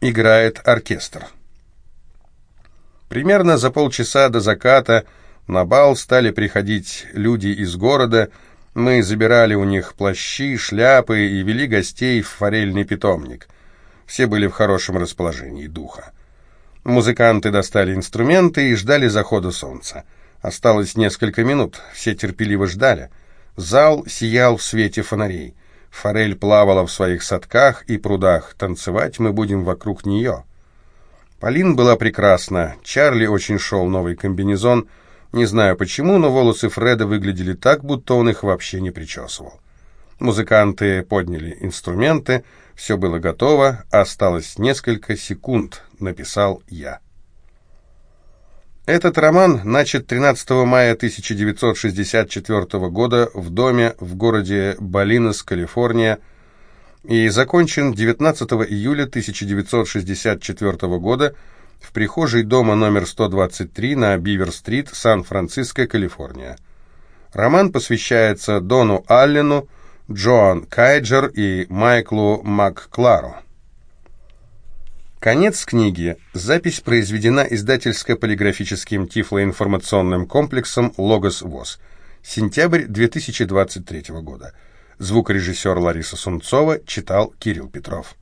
Играет оркестр. Примерно за полчаса до заката на бал стали приходить люди из города. Мы забирали у них плащи, шляпы и вели гостей в форельный питомник. Все были в хорошем расположении духа. Музыканты достали инструменты и ждали захода солнца. Осталось несколько минут, все терпеливо ждали. Зал сиял в свете фонарей. Форель плавала в своих садках и прудах. Танцевать мы будем вокруг нее. Полин была прекрасна. Чарли очень шел новый комбинезон. Не знаю почему, но волосы Фреда выглядели так, будто он их вообще не причесывал. Музыканты подняли инструменты, все было готово, осталось несколько секунд, написал я. Этот роман начат 13 мая 1964 года в доме в городе Балинос, Калифорния, и закончен 19 июля 1964 года в прихожей дома номер 123 на Бивер-стрит, Сан-Франциско, Калифорния. Роман посвящается Дону Аллену, Джоан Кайджер и Майклу МакКлару. Конец книги. Запись произведена издательско-полиграфическим тифлоинформационным комплексом «Логос ВОЗ». Сентябрь 2023 года. Звукорежиссер Лариса Сунцова читал Кирилл Петров.